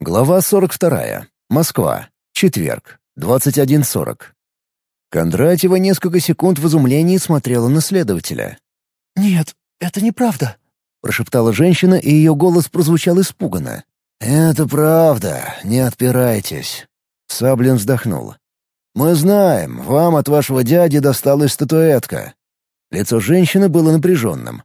Глава 42. Москва. Четверг. 21.40. Кондратьева несколько секунд в изумлении смотрела на следователя. «Нет, это неправда», — прошептала женщина, и ее голос прозвучал испуганно. «Это правда, не отпирайтесь». Саблин вздохнул. «Мы знаем, вам от вашего дяди досталась статуэтка». Лицо женщины было напряженным.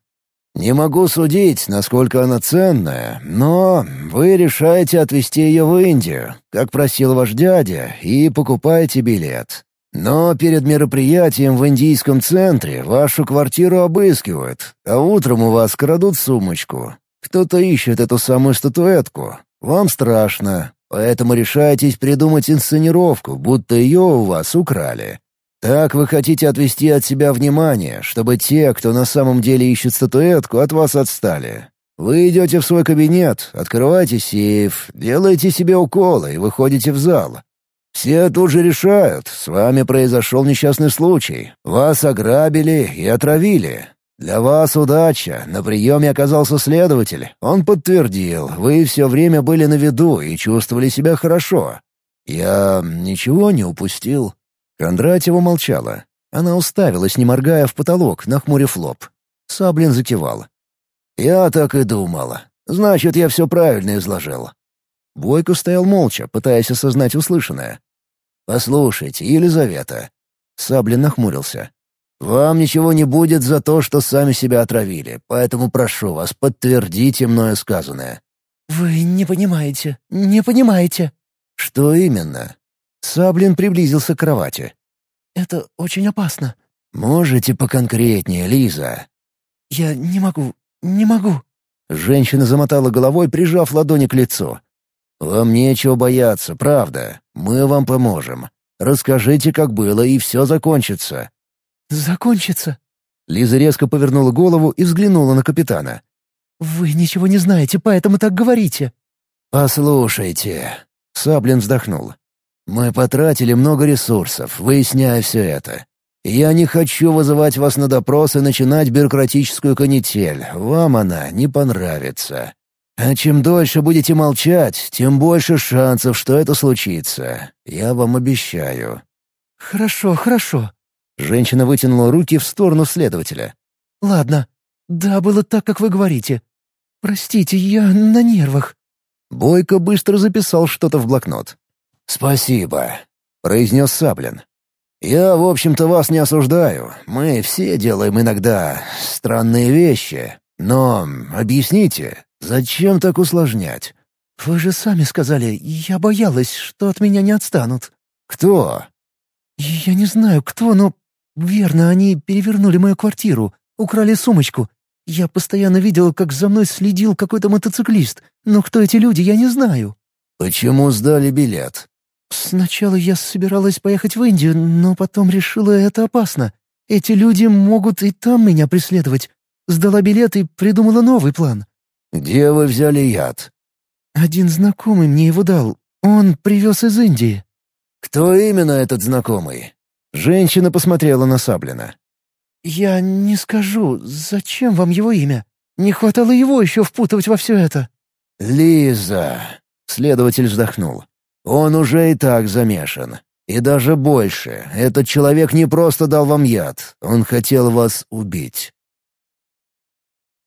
«Не могу судить, насколько она ценная, но вы решаете отвезти ее в Индию, как просил ваш дядя, и покупаете билет. Но перед мероприятием в индийском центре вашу квартиру обыскивают, а утром у вас крадут сумочку. Кто-то ищет эту самую статуэтку. Вам страшно, поэтому решаетесь придумать инсценировку, будто ее у вас украли. Так вы хотите отвести от себя внимание, чтобы те, кто на самом деле ищет статуэтку, от вас отстали. Вы идете в свой кабинет, открываете сейф, делаете себе уколы и выходите в зал. Все тут же решают, с вами произошел несчастный случай. Вас ограбили и отравили. Для вас удача. На приеме оказался следователь. Он подтвердил, вы все время были на виду и чувствовали себя хорошо. Я ничего не упустил. Кондратьева молчала. Она уставилась, не моргая, в потолок, нахмурив лоб. Саблин закивал. «Я так и думала. Значит, я все правильно изложил». Бойко стоял молча, пытаясь осознать услышанное. «Послушайте, Елизавета». Саблин нахмурился. «Вам ничего не будет за то, что сами себя отравили, поэтому прошу вас, подтвердите мною сказанное». «Вы не понимаете, не понимаете». «Что именно?» Саблин приблизился к кровати. «Это очень опасно». «Можете поконкретнее, Лиза?» «Я не могу, не могу». Женщина замотала головой, прижав ладони к лицу. «Вам нечего бояться, правда. Мы вам поможем. Расскажите, как было, и все закончится». «Закончится?» Лиза резко повернула голову и взглянула на капитана. «Вы ничего не знаете, поэтому так говорите». «Послушайте». Саблин вздохнул. «Мы потратили много ресурсов, выясняя все это. Я не хочу вызывать вас на допрос и начинать бюрократическую канитель. Вам она не понравится. А чем дольше будете молчать, тем больше шансов, что это случится. Я вам обещаю». «Хорошо, хорошо». Женщина вытянула руки в сторону следователя. «Ладно. Да, было так, как вы говорите. Простите, я на нервах». Бойко быстро записал что-то в блокнот. «Спасибо», — произнес Саблин. «Я, в общем-то, вас не осуждаю. Мы все делаем иногда странные вещи. Но объясните, зачем так усложнять?» «Вы же сами сказали, я боялась, что от меня не отстанут». «Кто?» «Я не знаю, кто, но... Верно, они перевернули мою квартиру, украли сумочку. Я постоянно видел, как за мной следил какой-то мотоциклист, но кто эти люди, я не знаю». «Почему сдали билет?» «Сначала я собиралась поехать в Индию, но потом решила, это опасно. Эти люди могут и там меня преследовать. Сдала билет и придумала новый план». «Где вы взяли яд?» «Один знакомый мне его дал. Он привез из Индии». «Кто именно этот знакомый?» Женщина посмотрела на Саблина. «Я не скажу. Зачем вам его имя? Не хватало его еще впутывать во все это». «Лиза!» — следователь вздохнул. Он уже и так замешан. И даже больше. Этот человек не просто дал вам яд. Он хотел вас убить.